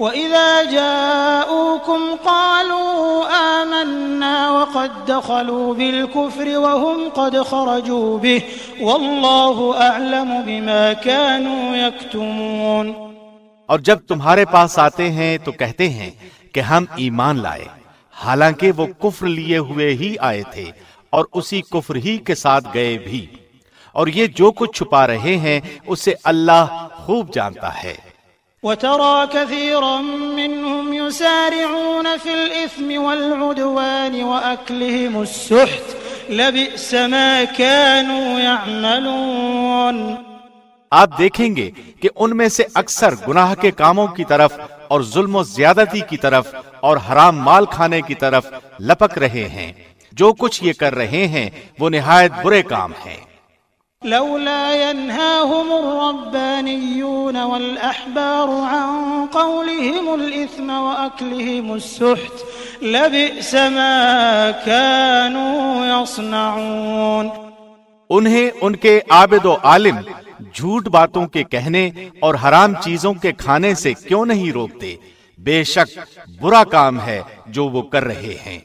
وَإِذَا جَاءُوكُمْ قَالُوا آمَنَّا وَقَدْ دَخَلُوا بِالْكُفْرِ وَهُمْ قَدْ خَرَجُوا بِهِ وَاللَّهُ أَعْلَمُ بِمَا كَانُوا يَكْتُمُونَ۔ اور جب تمہارے پاس آتے ہیں تو کہتے ہیں کہ ہم ایمان لائے۔ حالانکہ وہ کفر لیے ہوئے ہی آئے تھے اور اسی کفر ہی کے ساتھ گئے بھی۔ اور یہ جو کچھ چھپا رہے ہیں، اسے اللہ خوب جانتا ہے۔ وترى كثيرا منهم يسارعون في الإثم والعدوان وأكلهم السحت، لبئس ما كانوا يعملون. آپ دیکھیں گے کہ ان میں سے اکثر گناہ کے کاموں کی طرف اور ظلم و زیادتی کی طرف اور حرام مال کھانے کی طرف لپک رہے ہیں۔ جو کچھ یہ کر رہے ہیں وہ نہایت برے کام ہیں۔ لولا ينهاهم الربانيون والأحبار عن قولهم الإثم وأكلهم السحت لبئس ما كانوا يصنعون. انہیں ان کے عابد و عالم جھوٹ باتوں کے کہنے اور حرام چیزوں کے کھانے سے کیوں نہیں روکتے؟ بے شک برا کام ہے جو وہ کر رہے ہیں۔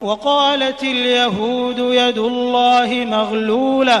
وقالت اليهود يد الله مغلولة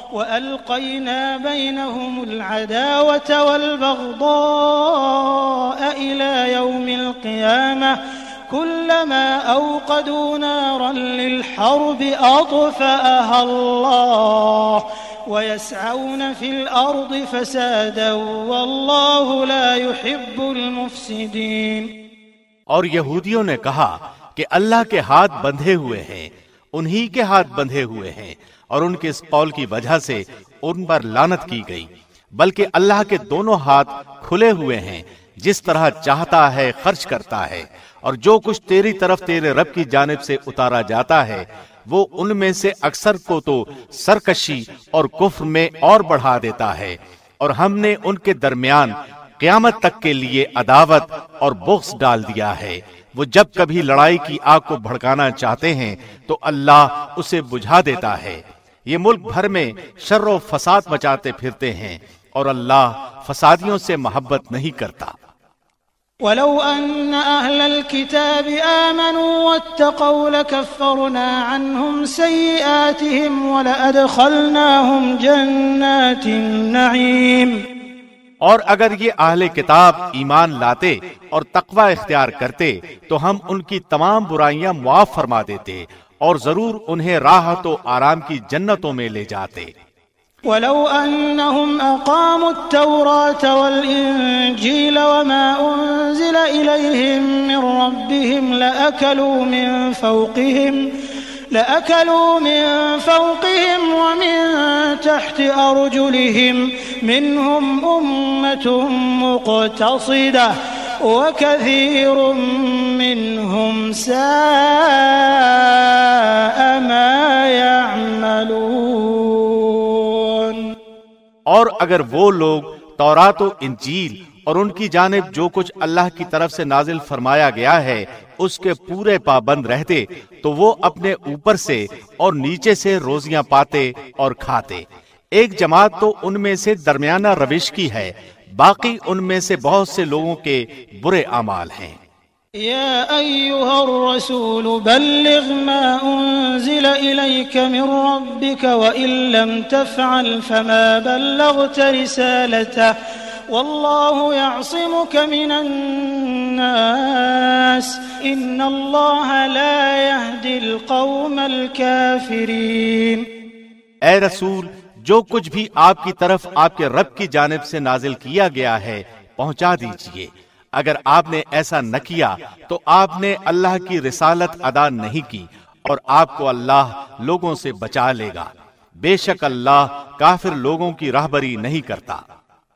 وألقينا بينهم العداوة والبغضاء إلى يوم القيامة كلما أوقدوا نارا للحرب أطفأها الله ويسعون في الأرض فسادا والله لا يحب المفسدين اور یہودیوں نے کہا کہ اللہ کے ہاتھ بندھے ہوئے ہیں، انہی کے ہاتھ بندھے ہوئے ہیں۔ اور ان کے اس قول کی وجہ سے ان پر لانت کی گئی۔ بلکہ اللہ کے دونوں ہاتھ کھلے ہوئے ہیں، جس طرح چاہتا ہے خرچ کرتا ہے۔ اور جو کچھ تیری طرف تیرے رب کی جانب سے اتارا جاتا ہے، وہ ان میں سے اکثر کو تو سرکشی اور کفر میں اور بڑھا دیتا ہے۔ اور ہم نے ان کے درمیان قیامت تک کے لیے عداوت اور بغض ڈال دیا ہے۔ وہ جب کبھی لڑائی کی آگ کو بھڑکانا چاہتے ہیں، تو اللہ اسے بجھا دیتا ہے۔ یہ ملک بھر میں شر و فساد مچاتے پھرتے ہیں اور اللہ فسادیوں سے محبت نہیں کرتا۔ ولو أن أهل الكتاب آمنوا واتقوا لكفرنا عنهم سيئاتهم ولأدخلناهم جنات النعيم۔ اور اگر یہ اہل کتاب ایمان لاتے اور تقوی اختیار کرتے تو ہم ان کی تمام برائیاں معاف فرما دیتے اور ضرور انہیں راحت و آرام کی جنتوں میں لے جاتے۔ ولو أنهم أقاموا التوراة والإنجيل وما أنزل إليهم من ربهم لأكلوا من فوقهم لأكلوا من فوقهم ومن تحت أرجلهم منهم أمة مقتصدة وكثير منهم ساء ما يعملون. اور اگر وہ لوگ تورات و انجیل اور ان کی جانب جو کچھ اللہ کی طرف سے نازل فرمایا گیا ہے، اس کے پورے پابند رہتے، تو وہ اپنے اوپر سے اور نیچے سے روزیاں پاتے اور کھاتے۔ ایک جماعت تو ان میں سے درمیانہ روش کی ہے باقی ان میں سے بہت سے لوگوں کے برے اعمال ہیں۔ يا أيها الرسول بلغ ما أنزل إليك من ربك وإن لم تفعل فما بلغت رسالته والله يعصمك من الناس إن الله لا يهدي القوم الكافرين اے رسول جو کچھ بھی آپ کی طرف آپ کے رب کی جانب سے نازل کیا گیا ہے، پہنچا دیجیے۔ اگر آپ نے ایسا نہ کیا، تو آپ نے اللہ کی رسالت ادا نہیں کی اور آپ کو اللہ لوگوں سے بچا لے گا۔ بے شک اللہ کافر لوگوں کی راہبری نہیں کرتا۔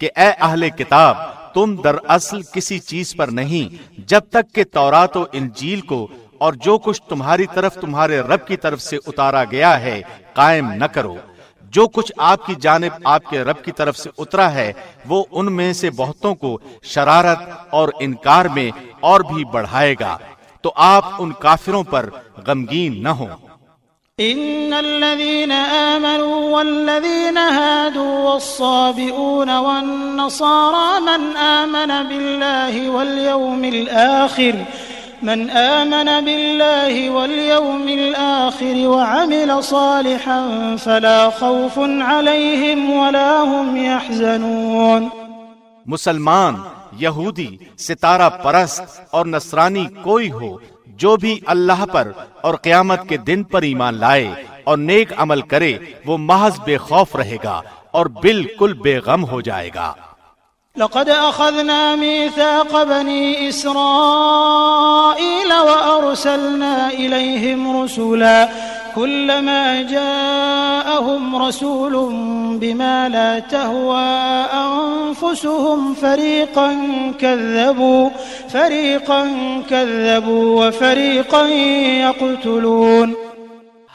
کہ اے اہل کتاب، تم در اصل کسی چیز پر نہیں، جب تک کہ تورات و انجیل کو اور جو کچھ تمہاری طرف تمہارے رب کی طرف سے اتارا گیا ہے، قائم نہ کرو۔ جو کچھ آپ کی جانب آپ کے رب کی طرف سے اترا ہے، وہ ان میں سے بہتوں کو شرارت اور انکار میں اور بھی بڑھائے گا۔ تو آپ ان کافروں پر غمگین نہ ہوں۔ إن الذين آمنوا والذين هادوا والصابئون والنصارى من آمن بالله واليوم الآخر، من آمن بالله واليوم الآخر وعمل صالحا فلا خوف عليهم ولا هم يحزنون. مسلمان، یہودی، ستارہ پرست اور نصرانی کوئی ہو جو بھی اللہ پر اور قیامت کے دن پر ایمان لائے اور نیک عمل کرے، وہ محض بے خوف رہے گا اور بالکل بے غم ہو جائے گا۔ لقد أخذنا ميثاق بني إسرائيل وأرسلنا إليهم رسولا كلما جاءهم رسول بما لا تهوى أنفسهم فريقا كذبوا فريقا كذبوا وفريقا يقتلون.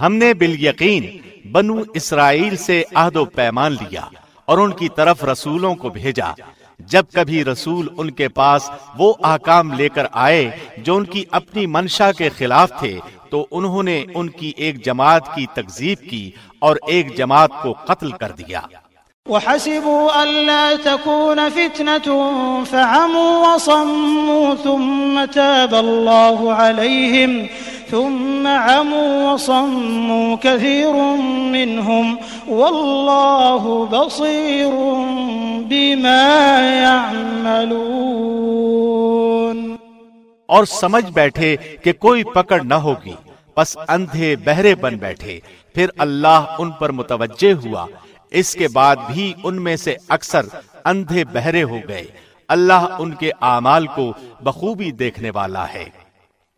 ہم نے بالیقین بنو اسرائیل سے عہد و پیمان لیا اور ان کی طرف رسولوں کو بھیجا جب کبھی رسول ان کے پاس وہ احکام لے کر آئے جو ان کی اپنی منشا کے خلاف تھے، تو انہوں نے ان کی ایک جماعت کی تکذیب کی اور ایک جماعت کو قتل کر دیا۔ وحسبوا ألا تكون فتنة، فعموا وصموا ثم تاب الله عليهم۔ ثم عموا وصموا كثير منهم والله بصير بما يعملون. اور سمجھ بیٹھے کہ کوئی پکڑ نہ ہوگی پس اندھے بہرے بن بیٹھے، پھر اللہ ان پر متوجہ ہوا۔ اس کے بعد بھی ان میں سے اکثر اندھے بہرے ہو گئے۔ اللہ ان کے اعمال کو بخوبی دیکھنے والا ہے۔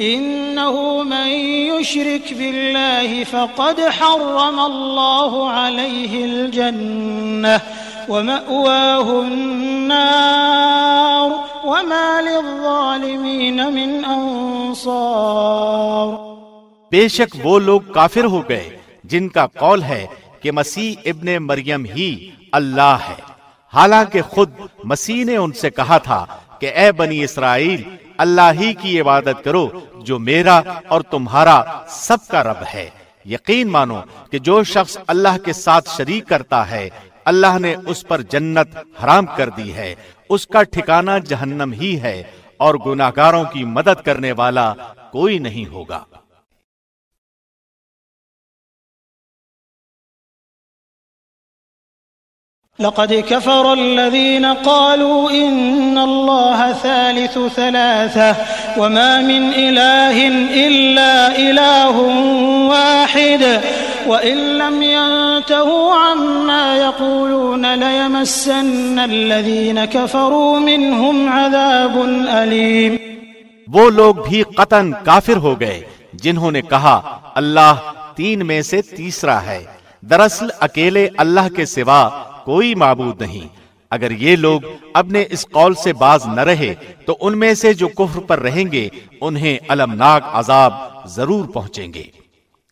إنه من يشرك بالله فقد حرم الله عليه الجنة ومأواه النار وما للظالمين من أنصار. بے شک وہ لوگ کافر ہو گئے جن کا قول ہے کہ مسیح ابن مریم ہی اللہ ہے۔ حالانکہ خود مسیح نے ان سے کہا تھا کہ اے بنی اسرائیل، اللہ ہی کی عبادت کرو جو میرا اور تمہارا سب کا رب ہے۔ یقین مانو کہ جو شخص اللہ کے ساتھ شریک کرتا ہے، اللہ نے اس پر جنت حرام کر دی ہے۔ اس کا ٹھکانہ جہنم ہی ہے اور گناہگاروں کی مدد کرنے والا کوئی نہیں ہوگا۔ لقد كفر الذين قالوا إن الله ثالث ثلاثة وما من إله إلا إله واحد وإن لم ينتهوا عما يقولون ليمسن الذين كفروا منهم عذاب أليم. وہ لوگ بھی قطن کافر ہو گئے جنہوں نے کہا، اللہ تین میں سے تیسرا ہے۔ دراصل اکیلے اللہ کے سوا کوئی معبود نہیں۔ اگر یہ لوگ اپنے اس قول سے باز نہ رہے تو ان میں سے جو کفر پر رہیں گے انہیں المناک عذاب ضرور پہنچیں گے۔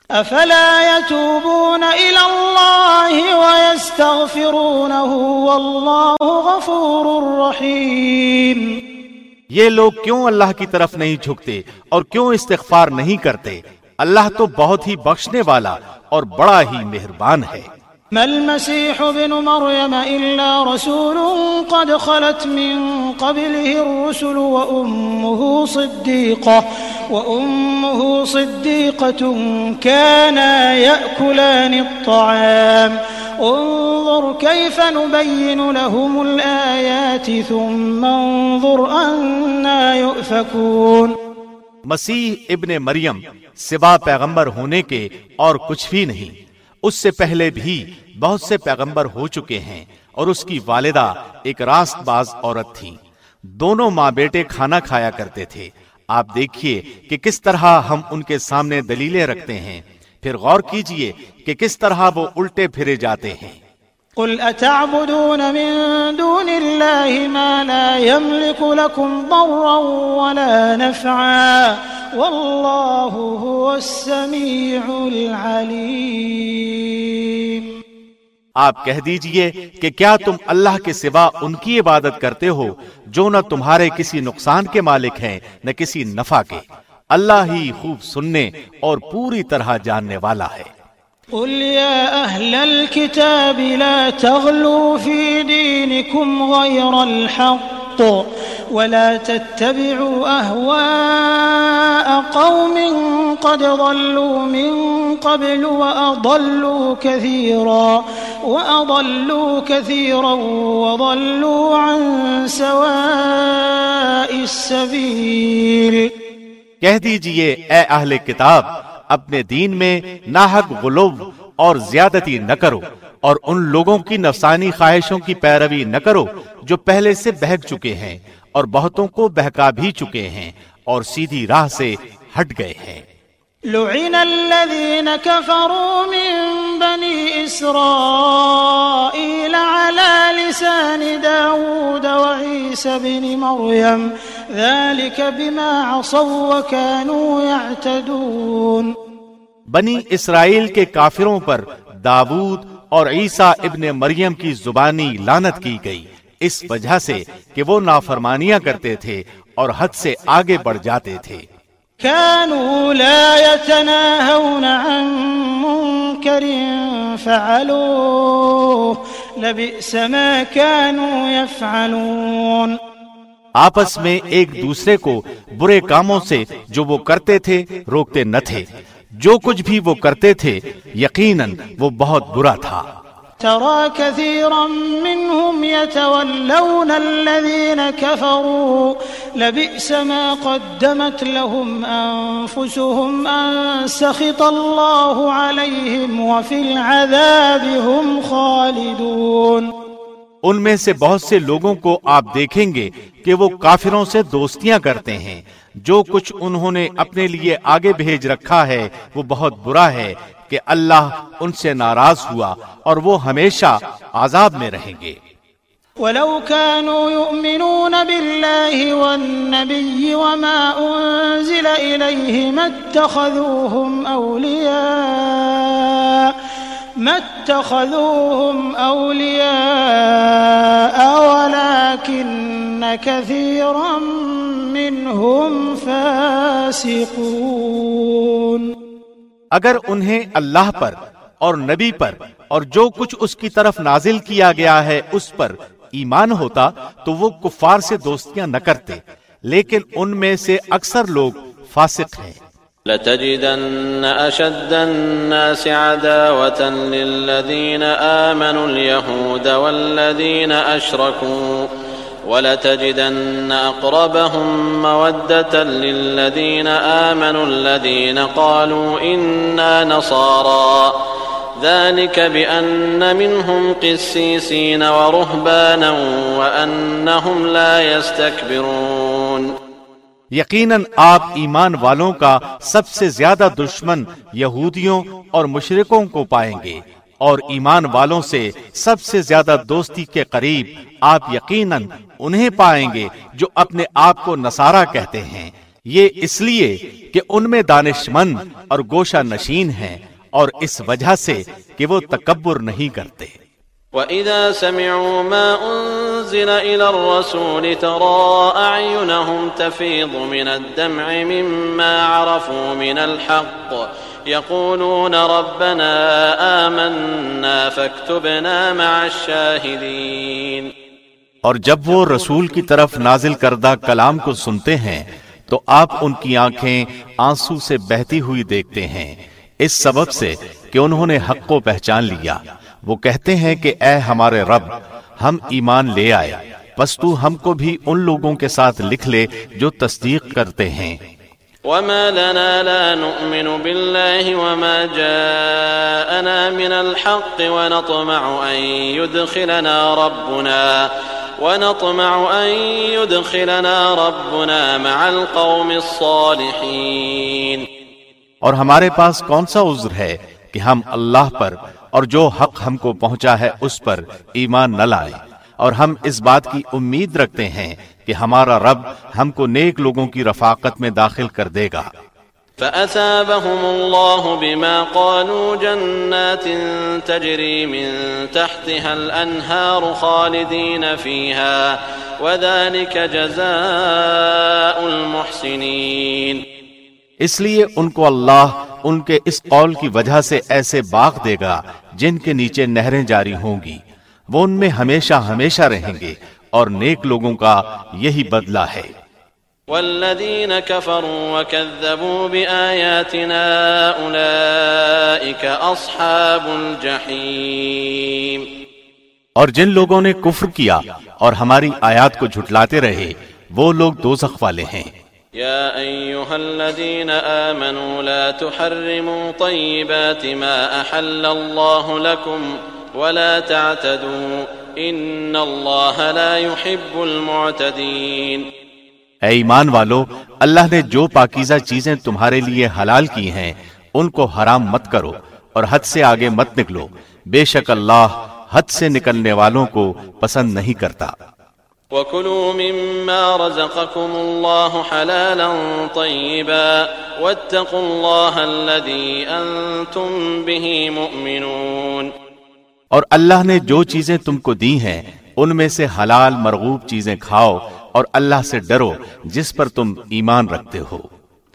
افلا يتوبون الى الله ويستغفرونه والله غفور رحيم یہ لوگ کیوں اللہ کی طرف نہیں جھکتے اور کیوں استغفار نہیں کرتے؟ اللہ تو بہت ہی بخشنے والا اور بڑا ہی مہربان ہے۔ ما المسيح ابن مريم إلا رسول قد خلت من قبله الرسل وأمه صديقة وأمه صديقة كانا يأكلان الطعام. انظر كيف نبين لهم الآيات ثم انظر أنا يؤفكون. مسیح ابن مریم سوا پیغمبر ہونے کے اور کچھ بھی نہیں۔ اس سے پہلے بھی بہت سے پیغمبر ہو چکے ہیں اور اس کی والدہ ایک راست باز عورت تھی۔ دونوں ماں بیٹے کھانا کھایا کرتے تھے۔ آپ دیکھیے کہ کس طرح ہم ان کے سامنے دلیلیں رکھتے ہیں۔ پھر غور کیجیے کہ کس طرح وہ الٹے پھرے جاتے ہیں۔ قل أتعبدون من دون الله ما لا يملك لكم ضرا ولا نفعا والله هو السميع العليم آپ کہہ دیجیے کہ کیا تم اللہ کے سوا ان کی عبادت کرتے ہو جو نہ تمہارے کسی نقصان کے مالک ہیں نہ کسی نفع کے؟ اللہ ہی خوب سننے اور پوری طرح جاننے والا ہے۔ قل يا أهل الكتاب لا تغلوا في دينكم غير الحق ولا تتبعوا أهواء قوم قد ضلوا من قبل وأضلوا كثيرا وأضلوا كثيرا وضلوا عن سواء السبيل کہہ دیجیے، اے اہل کتاب اپنے دین میں ناحق غلوب اور زیادتی نہ کرو اور ان لوگوں کی نفسانی خواہشوں کی پیروی نہ کرو جو پہلے سے بہک چکے ہیں اور بہتوں کو بہکا بھی چکے ہیں اور سیدھی راہ سے ہٹ گئے ہیں۔ لعن الذين كفروا من بني إسرائيل على لسان داود وعيسى بن مريم. ذلك بما عصوا وكانوا يعتدون. بنی اسرائیل کے کافروں پر داود اور عیسیٰ ابن مریم کی زبانی لانت کی گئی۔ اس وجہ سے کہ وہ نافرمانیاں کرتے تھے اور حد سے آگے بڑھ جاتے تھے۔ كانوا لا يتناهون عن منكر فعلوه. لبئس ما كانوا يفعلون. آپس میں ایک دوسرے کو برے کاموں سے جو وہ کرتے تھے روکتے نہ تھے۔ جو کچھ بھی وہ کرتے تھے، یقیناً وہ بہت برا تھا۔ ترى كثيرا منهم يتولون الذين كفروا. لبئس ما قدمت لهم أنفسهم أن سخط الله عليهم وفي العذاب هم خالدون. ان میں سے بہت سے لوگوں کو آپ دیکھیں گے کہ وہ کافروں سے دوستیاں کرتے ہیں۔ جو کچھ انہوں نے اپنے لیے آگے بھیج رکھا ہے وہ بہت برا ہے۔ کہ اللہ ان سے ناراض ہوا اور وہ ہمیشہ عذاب میں رہیں گے۔ ولو كانوا يؤمنون بالله والنبي وما أنزل إليه ما اتخذوهم أولياء، ما اتخذوهم أولياء، ولكن كثيرا منهم فاسقون۔ اگر انہیں اللہ پر اور نبی پر اور جو کچھ اس کی طرف نازل کیا گیا ہے اس پر ایمان ہوتا تو وہ کفار سے دوستیاں نہ کرتے، لیکن ان میں سے اکثر لوگ فاسق ہیں۔ لتجدن أشد الناس عداوة للذين آمنوا اليهود والذين أشركوا ولتجدن أقربهم مودة للذين آمنوا الذين قالوا إنا نصارى. ذلك بأن منهم قسيسين ورهبانا وأنهم لا يستكبرون. یقیناً آپ ایمان والوں کا سب سے زیادہ دشمن یہودیوں اور مشرکوں کو پائیں گے۔ اور ایمان والوں سے سب سے زیادہ دوستی کے قریب آپ یقیناً انہیں پائیں گے جو اپنے آپ کو نصارہ کہتے ہیں۔ یہ اس لیے کہ ان میں دانش مند اور گوشہ نشین ہیں اور اس وجہ سے کہ وہ تکبر نہیں کرتے۔ وَإِذَا سَمِعُوا مَا أُنزِلَ إِلَى الرَّسُولِ تَرَى أَعْيُنَهُمْ تَفِيضُ مِنَ الدَّمْعِ مِمَّا عَرَفُوا مِنَ الْحَقِّ يَقُولُونَ رَبَّنَا آمَنَّا فَاكْتُبْنَا مَعَ الشَّاهِدِينَ اور جب وہ رسول کی طرف نازل کردہ کلام کو سنتے ہیں، تو آپ ان کی آنکھیں آنسو سے بہتی ہوئی دیکھتے ہیں۔ اس سبب سے کہ انہوں نے حق کو پہچان لیا۔ وہ کہتے ہیں کہ اے ہمارے رب ہم ایمان لے آئے پس تو ہم کو بھی ان لوگوں کے ساتھ لکھ لے جو تصدیق کرتے ہیں۔ وما لنا لا نؤمن بالله وما جاءنا من الحق ونطمع أن يدخلنا ربنا ونطمع أن يدخلنا ربنا مع القوم الصالحين۔ اور ہمارے پاس کون سا عذر ہے کہ ہم اللہ پر اور جو حق ہم کو پہنچا ہے اس پر ایمان نہ لائے۔ اور ہم اس بات کی امید رکھتے ہیں کہ ہمارا رب ہم کو نیک لوگوں کی رفاقت میں داخل کر دے گا۔ فأثابهم الله بما قالوا جنات تجري من تحتها الأنهار خالدين فيها، وذلك جزاء المحسنين۔ اس لیے ان کو اللہ ان کے اس قول کی وجہ سے ایسے باغ دے گا جن کے نیچے نہریں جاری ہوں گی۔ وہ ان میں ہمیشہ ہمیشہ رہیں گے اور نیک لوگوں کا یہی بدلہ ہے۔ والذین كفروا وكذبوا بآیاتنا اولئیک اصحاب الجحیم اور جن لوگوں نے کفر کیا اور ہماری آیات کو جھٹلاتے رہے وہ لوگ دوزخ والے ہیں۔ يا أيها الذين آمنوا لا تحرموا طيبات ما أحل الله لكم ولا تعتدوا إن الله لا يحب المعتدين اے ایمان والو، اللہ نے جو پاکیزہ چیزیں تمہارے لیے حلال کی ہیں، ان کو حرام مت کرو اور حد سے آگے مت نکلو۔ بے شک اللہ حد سے نکلنے والوں کو پسند نہیں کرتا۔ وكلوا مما رزقكم الله حلالا طيبا واتقوا الله الذي أنتم به مؤمنون اور اللہ نے جو چیزیں تم کو دی ہیں ان میں سے حلال مرغوب چیزیں کھاؤ اور اللہ سے ڈرو جس پر تم ایمان رکھتے ہو۔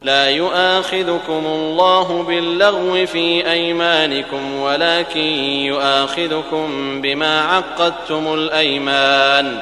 لا يؤاخذكم الله باللغو في أيمانكم ولكن يؤاخذكم بما عقدتم الأيمان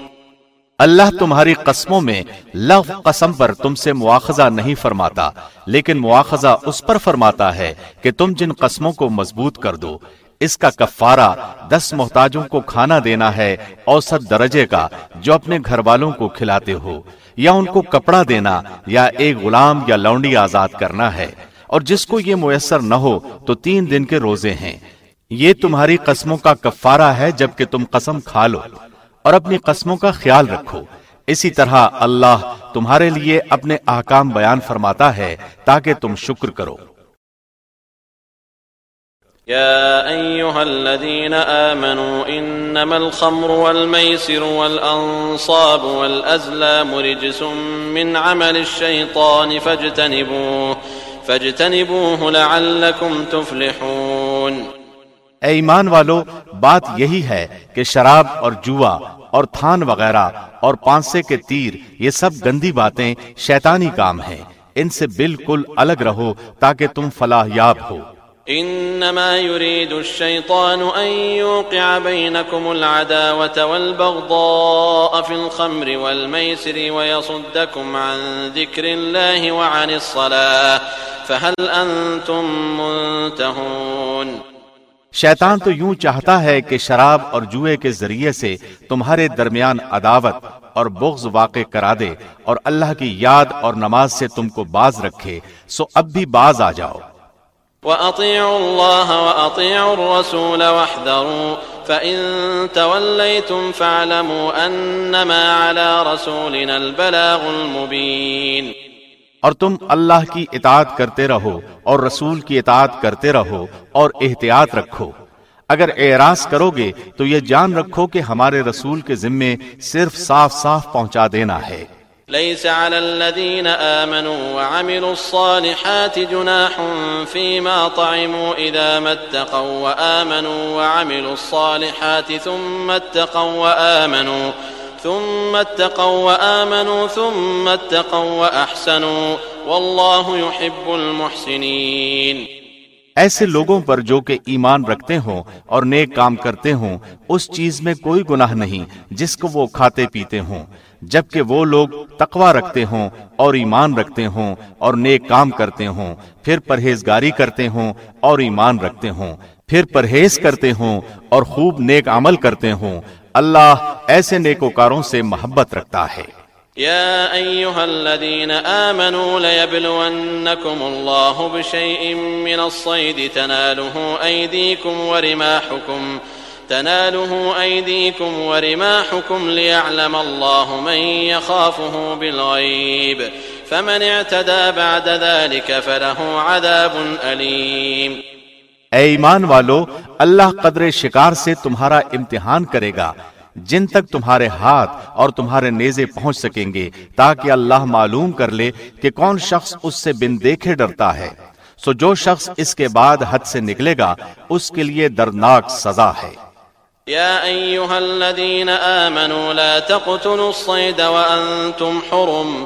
اللہ تمہاری قسموں میں لغ قسم پر تم سے مواخذہ نہیں فرماتا، لیکن مواخذہ اس پر فرماتا ہے کہ تم جن قسموں کو مضبوط کر دو، اس کا کفارہ دس محتاجوں کو کھانا دینا ہے، اوسط درجے کا، جو اپنے گھر والوں کو کھلاتے ہو، یا ان کو کپڑا دینا، یا ایک غلام یا لونڈی آزاد کرنا ہے۔ اور جس کو یہ میسر نہ ہو تو تین دن کے روزے ہیں۔ یہ تمہاری قسموں کا کفارہ ہے جبکہ تم قسم کھا لو۔ اور اپنی قسموں کا خیال رکھو۔ اسی طرح اللہ تمہارے لیے اپنے احکام بیان فرماتا ہے تاکہ تم شکر کرو۔ يا أيها الذين آمنوا إنما الخمر والميسر والأنصاب والأزلام رجس من عمل الشيطان فاجتنبوه فاجتنبوه لعلكم تفلحون۔ اے ایمان والو، بات یہی ہے کہ شراب اور جوا اور تھان وغیرہ اور پانسے کے تیر، یہ سب گندی باتیں شیطانی کام ہیں۔ ان سے بالکل الگ رہو تاکہ تم فلاح یاب ہو۔ انما يريد الشيطان ان يوقع بينكم العداوه والبغضاء في الخمر والميسر ويصدكم عن ذكر الله وعن الصلاه فهل انتم منتهون شیطان تو یوں چاہتا ہے کہ شراب اور جوئے کے ذریعے سے تمہارے درمیان عداوت اور بغض واقع کرا دے اور اللہ کی یاد اور نماز سے تم کو باز رکھے، سو اب بھی باز آ جاؤ۔ وَأَطِيعُوا اللَّهَ وَأَطِيعُوا الرَّسُولَ وَاحْذَرُوا، فإن توليتم فاعلموا أنما على رسولنا البلاغ المبين اور تم اللہ کی اطاعت کرتے رہو اور رسول کی اطاعت کرتے رہو اور احتیاط رکھو۔ اگر اعراض کرو گے تو یہ جان رکھو کہ ہمارے رسول کے ذمے صرف صاف صاف پہنچا دینا ہے۔ ليس على الذين آمنوا وعملوا الصالحات جناح فيما طعموا إذا ما اتقوا وآمنوا وعملوا الصالحات ثم اتقوا وآمنوا ثم اتقوا وآمنوا ثم اتقوا وأحسنوا والله يحب المحسنين. ایسے لوگوں پر جو کہ ایمان رکھتے ہوں اور نیک کام کرتے ہوں، اس چیز میں کوئی گناہ نہیں جس کو وہ کھاتے پیتے ہوں، جبکہ وہ لوگ تقوی رکھتے ہوں اور ایمان رکھتے ہوں اور نیک کام کرتے ہوں، پھر پرہیزگاری کرتے ہوں اور ایمان رکھتے ہوں، پھر پرہیز کرتے ہوں اور خوب نیک عمل کرتے ہوں اللہ ایسے نیکوکاروں سے محبت رکھتا ہے۔ يا أيها الذين آمنوا ليبلونكم الله بشيء من الصيد تناله أيديكم ورماحكم تناله أيديكم ورماحكم ليعلم الله من يخافه بالغيب فمن اعتدى بعد ذلك فله عذاب أليم اے ایمان والو، اللہ قدر شکار سے تمہارا امتحان کرے گا۔ جن تک تمہارے ہاتھ اور تمہارے نیزے پہنچ سکیں گے، تاکہ اللہ معلوم کر لے کہ کون شخص اس سے بن دیکھے ڈرتا ہے۔ سو جو شخص اس کے بعد حد سے نکلے گا، اس کے لیے دردناک سزا ہے۔ يا أيها الذين آمنوا، لا تقتلوا الصيد وأنتم حرم۔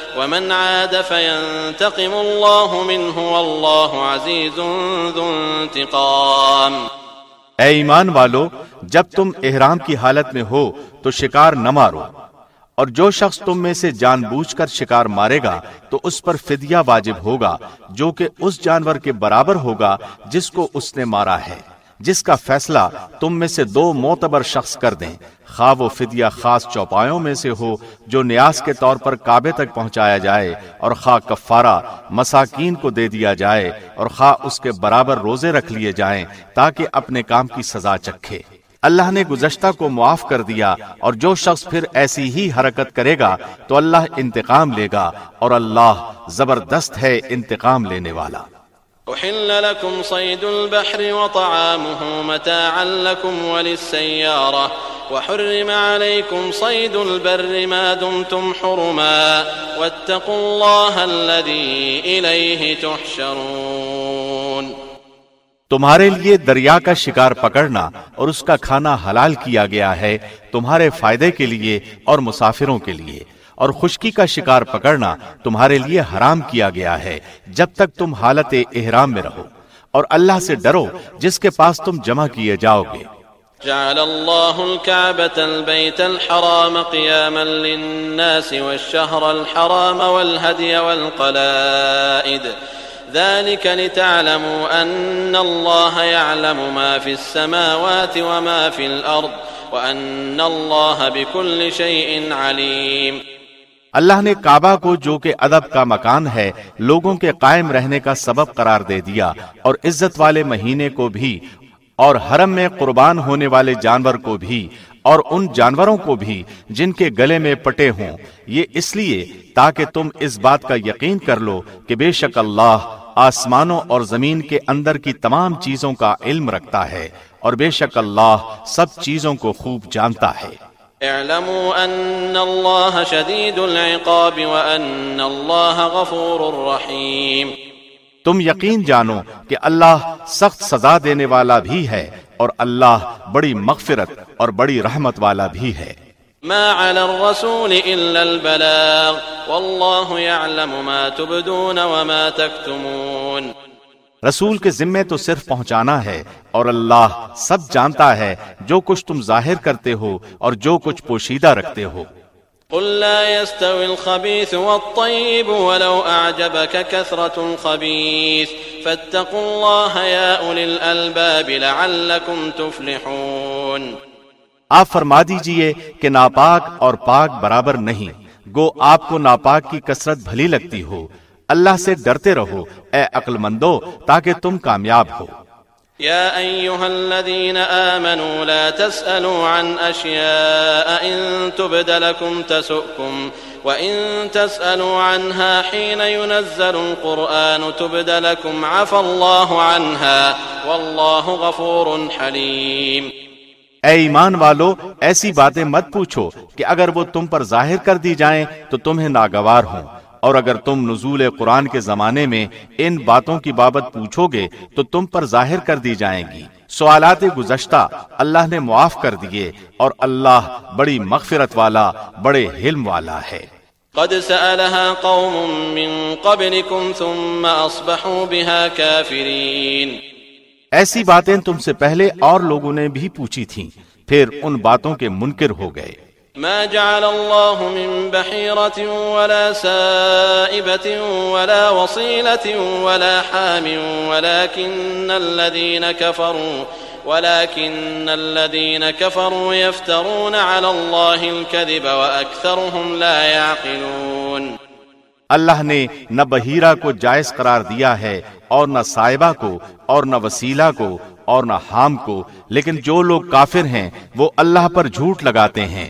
ومن عاد فينتقم الله منه والله عزيز ذو انتقام. اے ایمان والو، جب تم احرام کی حالت میں ہو تو شکار نہ مارو، اور جو شخص تم میں سے جان بوجھ کر شکار مارے گا تو اس پر فدیہ واجب ہوگا، جو کہ اس جانور کے برابر ہوگا جس کو اس نے مارا ہے۔ جس کا فیصلہ تم میں سے دو معتبر شخص کر دیں۔ خواہ وہ فدیہ خاص چوپایوں میں سے ہو جو نیاز کے طور پر کعبے تک پہنچایا جائے اور خواہ کفارہ مساکین کو دے دیا جائے اور خواہ اس کے برابر روزے رکھ لیے جائیں تاکہ اپنے کام کی سزا چکھے۔ اللہ نے گزشتہ کو معاف کر دیا اور جو شخص پھر ایسی ہی حرکت کرے گا تو اللہ انتقام لے گا اور اللہ زبردست ہے انتقام لینے والا۔ أحل لكم صيد البحر وطعامه متاعا لكم وللسيارة وحرم عليكم صيد البر ما دمتم حرما واتقوا الله الذي إليه تحشرون تمہارے لیے دریا کا شکار پکڑنا اور اس کا کھانا حلال کیا گیا ہے تمہارے فائدے کے لیے اور مسافروں کے لیے۔ اور خشکی کا شکار پکڑنا تمہارے لیے حرام کیا گیا ہے، جب تک تم حالت احرام میں رہو۔ اور اللہ سے ڈرو، جس کے پاس تم جمع کیے جاؤ گے۔ جعل الله الكعبة البيت الحرام قياما للناس والشهر الحرام والهدي والقلائد۔ ذلك لتعلموا أن الله يعلم ما في السماوات وما في الأرض، وأن الله بكل شيء عليم۔ اللہ نے کعبہ کو جو کہ ادب کا مکان ہے، لوگوں کے قائم رہنے کا سبب قرار دے دیا اور عزت والے مہینے کو بھی اور حرم میں قربان ہونے والے جانور کو بھی اور ان جانوروں کو بھی جن کے گلے میں پٹے ہوں۔ یہ اس لیے تاکہ تم اس بات کا یقین کر لو کہ بے شک اللہ آسمانوں اور زمین کے اندر کی تمام چیزوں کا علم رکھتا ہے اور بے شک اللہ سب چیزوں کو خوب جانتا ہے۔ اعلموا ان الله شديد العقاب وان الله غفور رحيم تم یقین جانو کہ اللہ سخت سزا دینے والا بھی ہے اور اللہ بڑی مغفرت اور بڑی رحمت والا بھی ہے۔ ما على الرسول الا البلاغ والله يعلم ما تبدون وما تكتمون رسول کے ذمے تو صرف پہنچانا ہے اور اللہ سب جانتا ہے جو کچھ تم ظاہر کرتے ہو اور جو کچھ پوشیدہ رکھتے ہو۔ قل لا يستوي الخبيث والطيب ولو أعجبك كثرة الخبيث فاتقوا الله يا أولي الألباب لعلكم تفلحون۔ آپ فرما دیجیے کہ ناپاک اور پاک برابر نہیں گو آپ کو ناپاک کی کثرت بھلی لگتی ہو۔ اللہ سے ڈرتے رہو اے عقل مندو تاکہ تم کامیاب ہو۔ يا أيها الذين آمنوا لا تسألوا عن أشياء إن تبد لكم تسؤكم وإن تسألوا عنها حين ينزل القرآن تبد لكم عفى الله عنها والله غفور حليم اے ایمان والو ایسی باتیں مت پوچھو کہ اگر وہ تم پر ظاہر کر دی جائیں تو تمہیں ناگوار ہوں۔ اور اگر تم نزول قرآن کے زمانے میں ان باتوں کی بابت پوچھو گے تو تم پر ظاہر کر دی جائیں گی۔ سوالات گزشتہ اللہ نے معاف کر دیے اور اللہ بڑی مغفرت والا بڑے حلم والا ہے۔ قد سألها قوم من قبلكم ثم أصبحوا بها كافرين۔ ایسی باتیں تم سے پہلے اور لوگوں نے بھی پوچھی تھیں پھر ان باتوں کے منکر ہو گئے۔ ما جعل الله من بحيرة ولا سائبة ولا وصيلة ولا حام ولكن الذين كفروا ولكن الذين كفروا يفترون على الله الكذب وأكثرهم لا يعقلون اللہ نے نہ بحیرہ کو جائز قرار دیا ہے اور نہ صاحبہ کو اور نہ وسیلہ کو اور نہ حام کو، لیکن جو لوگ کافر ہیں وہ اللہ پر جھوٹ لگاتے ہیں۔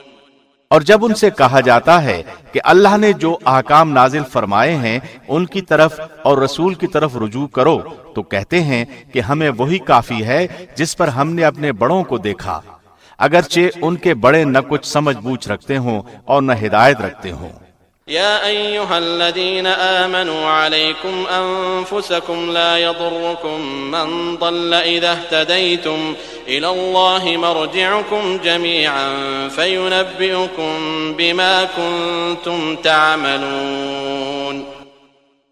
اور جب ان سے کہا جاتا ہے کہ اللہ نے جو احکام نازل فرمائے ہیں، ان کی طرف اور رسول کی طرف رجوع کرو، تو کہتے ہیں کہ ہمیں وہی کافی ہے جس پر ہم نے اپنے بڑوں کو دیکھا۔ اگرچہ ان کے بڑے نہ کچھ سمجھ بوجھ رکھتے ہوں اور نہ ہدایت رکھتے ہوں۔ يا أيها الذين آمنوا عليكم أنفسكم لا يضركم من ضل إذا اهتديتم إلى الله مرجعكم جميعا فينبئكم بما كنتم تعملون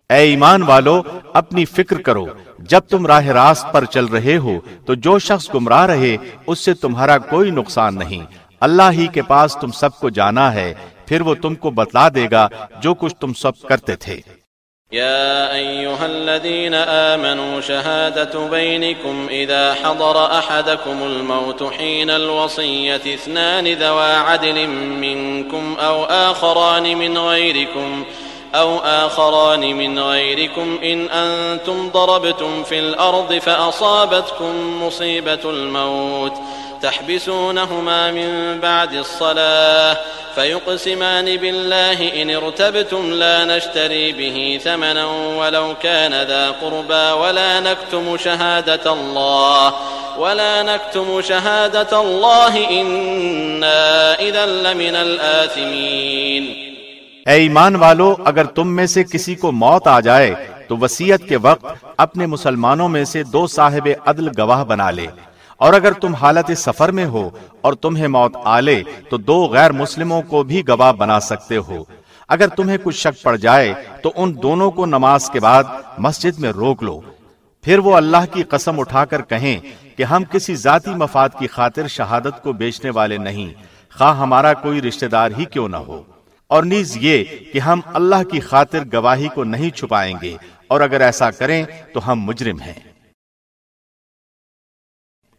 اے ایمان والو، اپنی فکر کرو، جب تم راہ راست پر چل رہے ہو، تو جو شخص گمراہ رہے، اس سے تمہارا کوئی نقصان نہیں۔ اللہ ہی کے پاس تم سب کو جانا ہے۔ پھر وہ تم کو بتلا دے گا جو کچھ تم سب کرتے تھے۔ يا أيها الذين آمنوا شهادة بينكم إذا حضر أحدكم الموت حين الوصية اثنان ذوى عدل منكم أو آخران من غيركم أو آخران من غيركم إن أنتم ضربتم في الأرض فأصابتكم مصيبة الموت۔ تحبسونهما من بعد الصلاة فيقسمان بالله إن ارتبتم لا نشتري به ثمنا ولو كان ذا قربا ولا نكتم شهادة الله ولا نكتم شهادة الله إنا إذا لمن الآثمين اے ایمان والو، اگر تم میں سے کسی کو موت آ جائے، تو وسیعت کے وقت اپنے مسلمانوں میں سے دو صاحب عدل گواہ بنا لے۔ اور اگر تم حالت سفر میں ہو اور تمہیں موت آلے، تو دو غیر مسلموں کو بھی گواہ بنا سکتے ہو۔ اگر تمہیں کچھ شک پڑ جائے، تو ان دونوں کو نماز کے بعد مسجد میں روک لو۔ پھر وہ اللہ کی قسم اٹھا کر کہیں کہ ہم کسی ذاتی مفاد کی خاطر شہادت کو بیچنے والے نہیں۔ خواہ ہمارا کوئی رشتہ دار ہی کیوں نہ ہو۔ اور نیز یہ کہ ہم اللہ کی خاطر گواہی کو نہیں چھپائیں گے۔ اور اگر ایسا کریں، تو ہم مجرم ہیں۔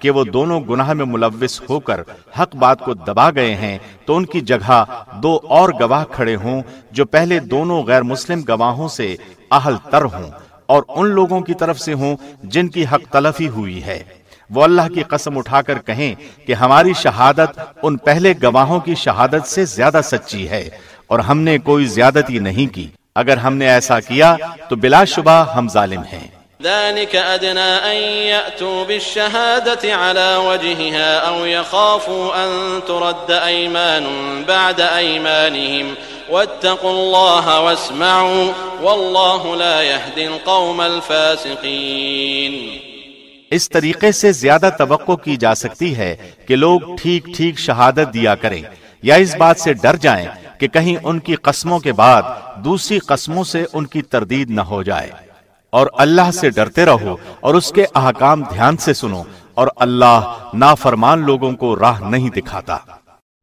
کہ وہ دونوں گناہ میں ملوث ہو کر حق بات کو دبا گئے ہیں، تو ان کی جگہ دو اور گواہ کھڑے ہوں جو پہلے دونوں غیر مسلم گواہوں سے اہل تر ہوں اور ان لوگوں کی طرف سے ہوں جن کی حق تلفی ہوئی ہے۔ وہ اللہ کی قسم اٹھا کر کہیں کہ ہماری شہادت ان پہلے گواہوں کی شہادت سے زیادہ سچی ہے اور ہم نے کوئی زیادتی نہیں کی۔ اگر ہم نے ایسا کیا تو بلا شبہ ہم ظالم ہیں۔ ذلك أدنى أن يأتوا بالشهادة على وجهها أو يخافوا أن ترد أيمان بعد أيمانهم. واتقوا الله واسمعوا، والله لا يهدي القوم الفاسقين. اس طریقے سے زیادہ توقع کی جا سکتی ہے کہ لوگ ٹھیک ٹھیک شہادت دیا کریں، یا اس بات سے ڈر جائیں کہ کہیں ان کی قسموں کے بعد دوسری قسموں سے ان کی تردید نہ ہو جائے۔ اور اللہ سے ڈرتے رہو اور اس کے احکام دھیان سے سنو اور اللہ نافرمان لوگوں کو راہ نہیں دکھاتا۔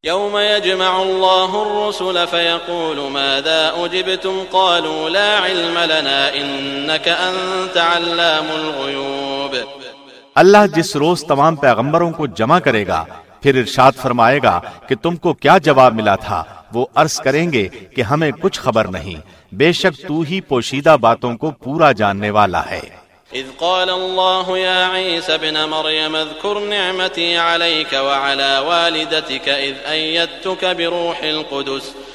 يوم يجمع الله الرسل فيقول ماذا أجبتم قالوا لا علم لنا إنك أنت علام الغيوب اللہ جس روز تمام پیغمبروں کو جمع کرے گا پھر ارشاد فرمائے گا کہ تم کو کیا جواب ملا تھا؟ وہ عرض کریں گے کہ ہمیں کچھ خبر نہیں۔ بے شک تو ہی پوشیدہ باتوں کو پورا جاننے والا ہے۔ اذ قال الله يا عيسى ابن مريم اذكر نعمتي عليك وعلى والدتك اذ ايدتك بروح القدس۔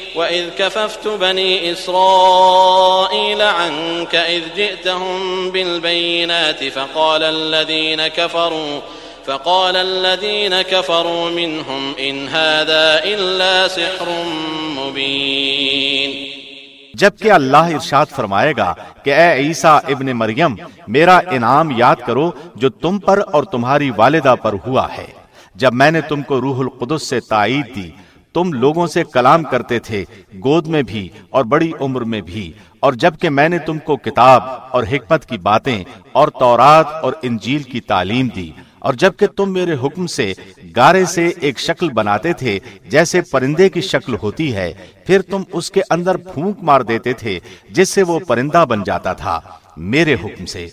وإذ كففت بني إسرائيل عنك إذ جئتهم بالبينات فقال الذين كفروا، فقال الذين كفروا منهم إن هذا إلا سحر مبين۔ جبکہ اللہ ارشاد فرمائے گا کہ اے عیسیٰ ابن مریم، میرا انعام یاد کرو جو تم پر اور تمہاری والدہ پر ہوا ہے۔ جب میں نے تم کو روح القدس سے تائید دی تم لوگوں سے کلام کرتے تھے، گود میں بھی اور بڑی عمر میں بھی۔ اور جبکہ میں نے تم کو کتاب اور حکمت کی باتیں اور تورات اور انجیل کی تعلیم دی، اور جبکہ تم میرے حکم سے گارے سے ایک شکل بناتے تھے، جیسے پرندے کی شکل ہوتی ہے، پھر تم اس کے اندر پھونک مار دیتے تھے، جس سے وہ پرندہ بن جاتا تھا، میرے حکم سے۔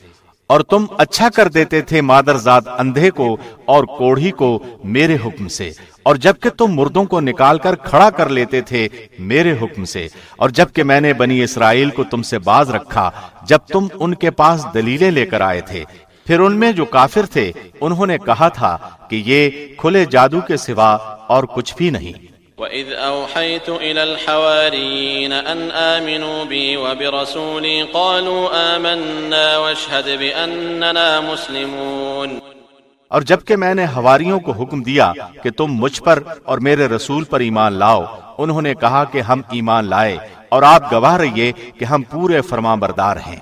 اور تم اچھا کر دیتے تھے مادرزاد اندھے کو اور کوڑھی کو میرے حکم سے۔ اور جبکہ تم مردوں کو نکال کر کھڑا کر لیتے تھے میرے حکم سے۔ اور جبکہ میں نے بنی اسرائیل کو تم سے باز رکھا، جب تم ان کے پاس دلیلیں لے کر آئے تھے۔ پھر ان میں جو کافر تھے، انہوں نے کہا تھا کہ یہ کھلے جادو کے سوا اور کچھ بھی نہیں۔ وَإِذْ أَوْحَيْتُ إِلَى الْحَوَارِيِّينَ أَنْ آمِنُوا بِي وَبِرَسُولِي قَالُوا آمَنَّا وَاشْهَدْ بِأَنَّنَا مُسْلِمُونَ اور جبکہ میں نے ہواریوں کو حکم دیا کہ تم مجھ پر اور میرے رسول پر ایمان لاؤ، انہوں نے کہا کہ ہم ایمان لائے اور آپ گواہ رہیے کہ ہم پورے فرما بردار ہیں۔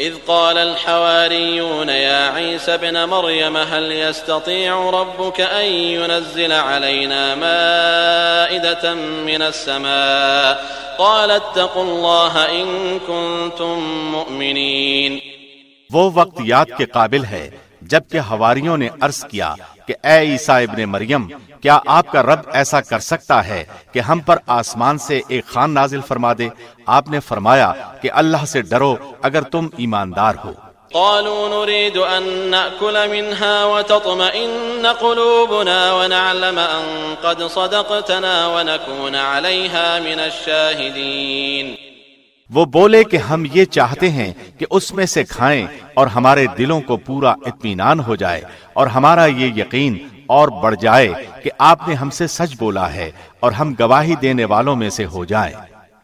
إذ قال الحواريون يا عيسى بن مريم هل يستطيع ربك أن ينزل علينا مائدة من السماء؟ قال اتقوا الله إن كنتم مؤمنين. وہ وقت یاد کے قابل ہے جبکہ ہواریوں نے عرض کیا کہ اے عیسیٰ ابن مریم، کیا آپ کا رب ایسا کر سکتا ہے کہ ہم پر آسمان سے ایک خان نازل فرما دے؟ آپ نے فرمایا کہ اللہ سے ڈرو اگر تم ایماندار ہو۔ قالوا نريد أن نأكل منها وتطمئن قلوبنا ونعلم أن قد صدقتنا ونكون عليها من الشاهدين. وہ بولے کہ ہم یہ چاہتے ہیں کہ اس میں سے کھائیں اور ہمارے دلوں کو پورا اطمینان ہو جائے اور ہمارا یہ یقین اور بڑھ جائے کہ آپ نے ہم سے سچ بولا ہے اور ہم گواہی دینے والوں میں سے ہو جائیں۔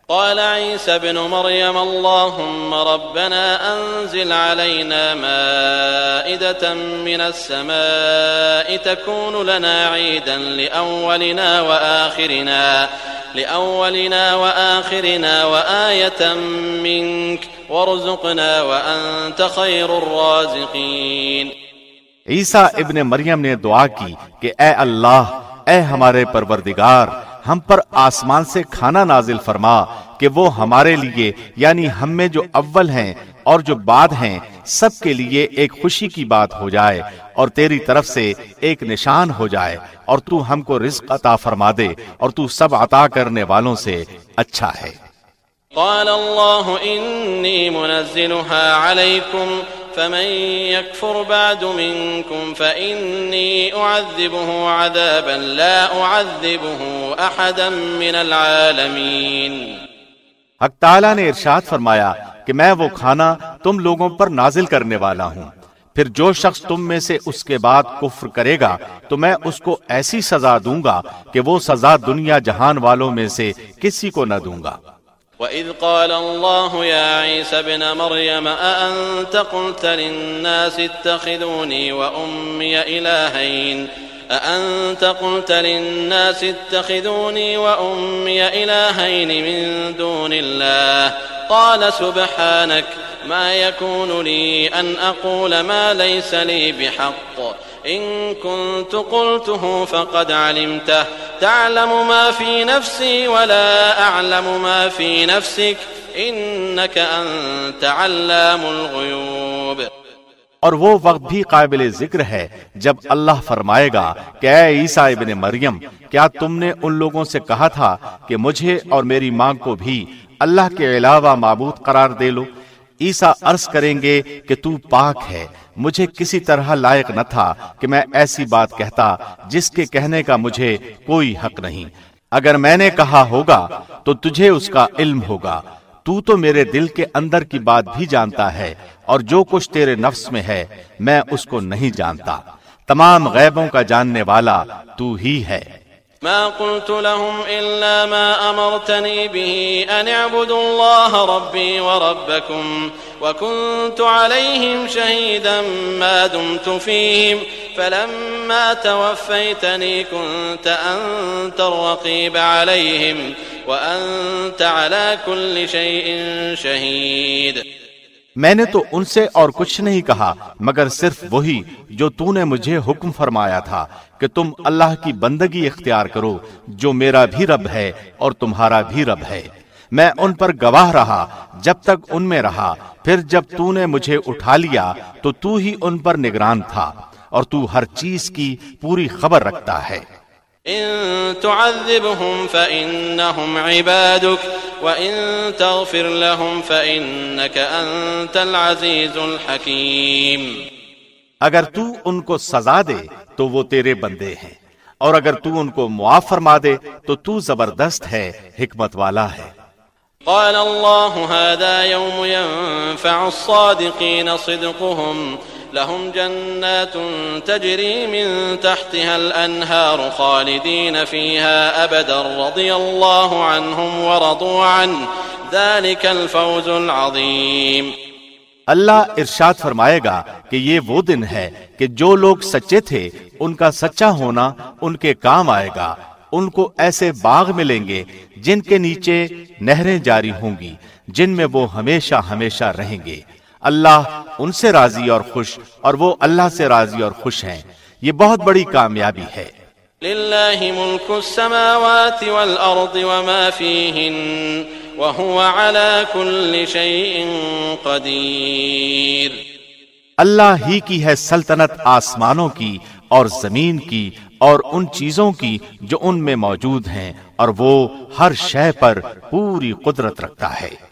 قال عيسى بن مريم، اللهم ربنا أنزل علينا مائدة من السماء تكون لنا عيدا لأولنا وآخرنا لأولنا وآخرنا وآية منك وارزقنا وأنت خير الرازقين. عیسیٰ ابن مریم نے دعا کی کہ اے اللہ، اے ہمارے پروردگار، ہم پر آسمان سے کھانا نازل فرما کہ وہ ہمارے لیے یعنی ہم میں جو اول ہیں اور جو بعد ہیں، سب کے لیے ایک خوشی کی بات ہو جائے۔ اور تیری طرف سے ایک نشان ہو جائے اور تو ہم کو رزق عطا فرما دے اور تو سب عطا کرنے والوں سے اچھا ہے۔ قال الله إني منزلها عليكم فمن يكفر بعد منكم فإني أعذبه عذابا لا أعذبه أحدا من العالمين۔ حق تعالیٰ نے ارشاد فرمایا کہ میں وہ کھانا تم لوگوں پر نازل کرنے والا ہوں۔ پھر جو شخص تم میں سے اس کے بعد کفر کرے گا، تو میں اس کو ایسی سزا دوں گا کہ وہ سزا دنیا جہان والوں میں سے کسی کو نہ دوں گا۔ وَإِذْ قَالَ اللَّهُ يَا عِيسَى ابْنَ مَرْيَمَ أَأَنْتَ قُلْتَ لِلنَّاسِ اتَّخِذُونِي وَأُمِّيَ إِلَٰهَيْنِ؟ أأنت قلت للناس اتخذوني وأمي إلهين من دون الله؟ قال سبحانك ما يكون لي أن أقول ما ليس لي بحق. إن كنت قلته فقد علمته. تعلم ما في نفسي ولا أعلم ما في نفسك. إنك أنت علام الغيوب. اور وہ وقت بھی قابل ذکر ہے جب اللہ فرمائے گا کہ اے عیسیٰ ابن مریم، کیا تم نے ان لوگوں سے کہا تھا کہ مجھے اور میری ماں کو بھی اللہ کے علاوہ معبود قرار دے لو؟ عیسیٰ عرض کریں گے کہ تو پاک ہے، مجھے کسی طرح لائق نہ تھا کہ میں ایسی بات کہتا جس کے کہنے کا مجھے کوئی حق نہیں۔ اگر میں نے کہا ہوگا تو تجھے اس کا علم ہوگا۔ تو تو میرے دل کے اندر کی بات بھی جانتا ہے اور جو کچھ تیرے نفس میں ہے، میں اس کو نہیں جانتا۔ تمام غیبوں کا جاننے والا تو ہی ہے۔ ما قلت لهم إلا ما أمرتني به أن اعبدوا الله ربي وربكم وكنت عليهم شهيدا ما دمت فيهم فلما توفيتني كنت أنت الرقيب عليهم وأنت على كل شيء شهيد میں نے تو ان سے اور کچھ نہیں کہا، مگر صرف وہی جو تو نے مجھے حکم فرمایا تھا۔ کہ تم اللہ کی بندگی اختیار کرو جو میرا بھی رب ہے اور تمہارا بھی رب ہے۔ میں ان پر گواہ رہا، جب تک ان میں رہا، پھر جب تو نے مجھے اٹھا لیا، تو تو ہی ان پر نگران تھا اور تو ہر چیز کی پوری خبر رکھتا ہے۔ إن تعذبهم فإنهم عبادك وإن تغفر لهم فإنك أنت العزيز الحكيم اگر تو ان کو سزا دے، تو وہ تیرے بندے ہیں۔ اور اگر تو ان کو معاف فرما دے، تو تو زبردست ہے، حکمت والا ہے۔ قال الله هذا يوم ينفع الصادقين صدقهم، لهم جنات تجري من تحتها الأنهار خالدين فيها أبدا، رضي الله عنهم ورضوا عنه، ذلك الفوز العظيم۔ اللہ ارشاد فرمائے گا کہ یہ وہ دن ہے کہ جو لوگ سچے تھے، ان کا سچا ہونا ان کے کام آئے گا۔ ان کو ایسے باغ ملیں گے جن کے نیچے نہریں جاری ہوں گی، جن میں وہ ہمیشہ ہمیشہ رہیں گے۔ اللہ ان سے راضی اور خوش، اور وہ اللہ سے راضی اور خوش ہیں۔ یہ بہت بڑی کامیابی ہے۔ لله ملك السماوات والأرض وما فيهن وهو على كل شيء قدير. اللہ ہی کی ہے سلطنت آسمانوں کی اور زمین کی اور ان چیزوں کی جو ان میں موجود ہیں اور وہ ہر شے پر پوری قدرت رکھتا ہے۔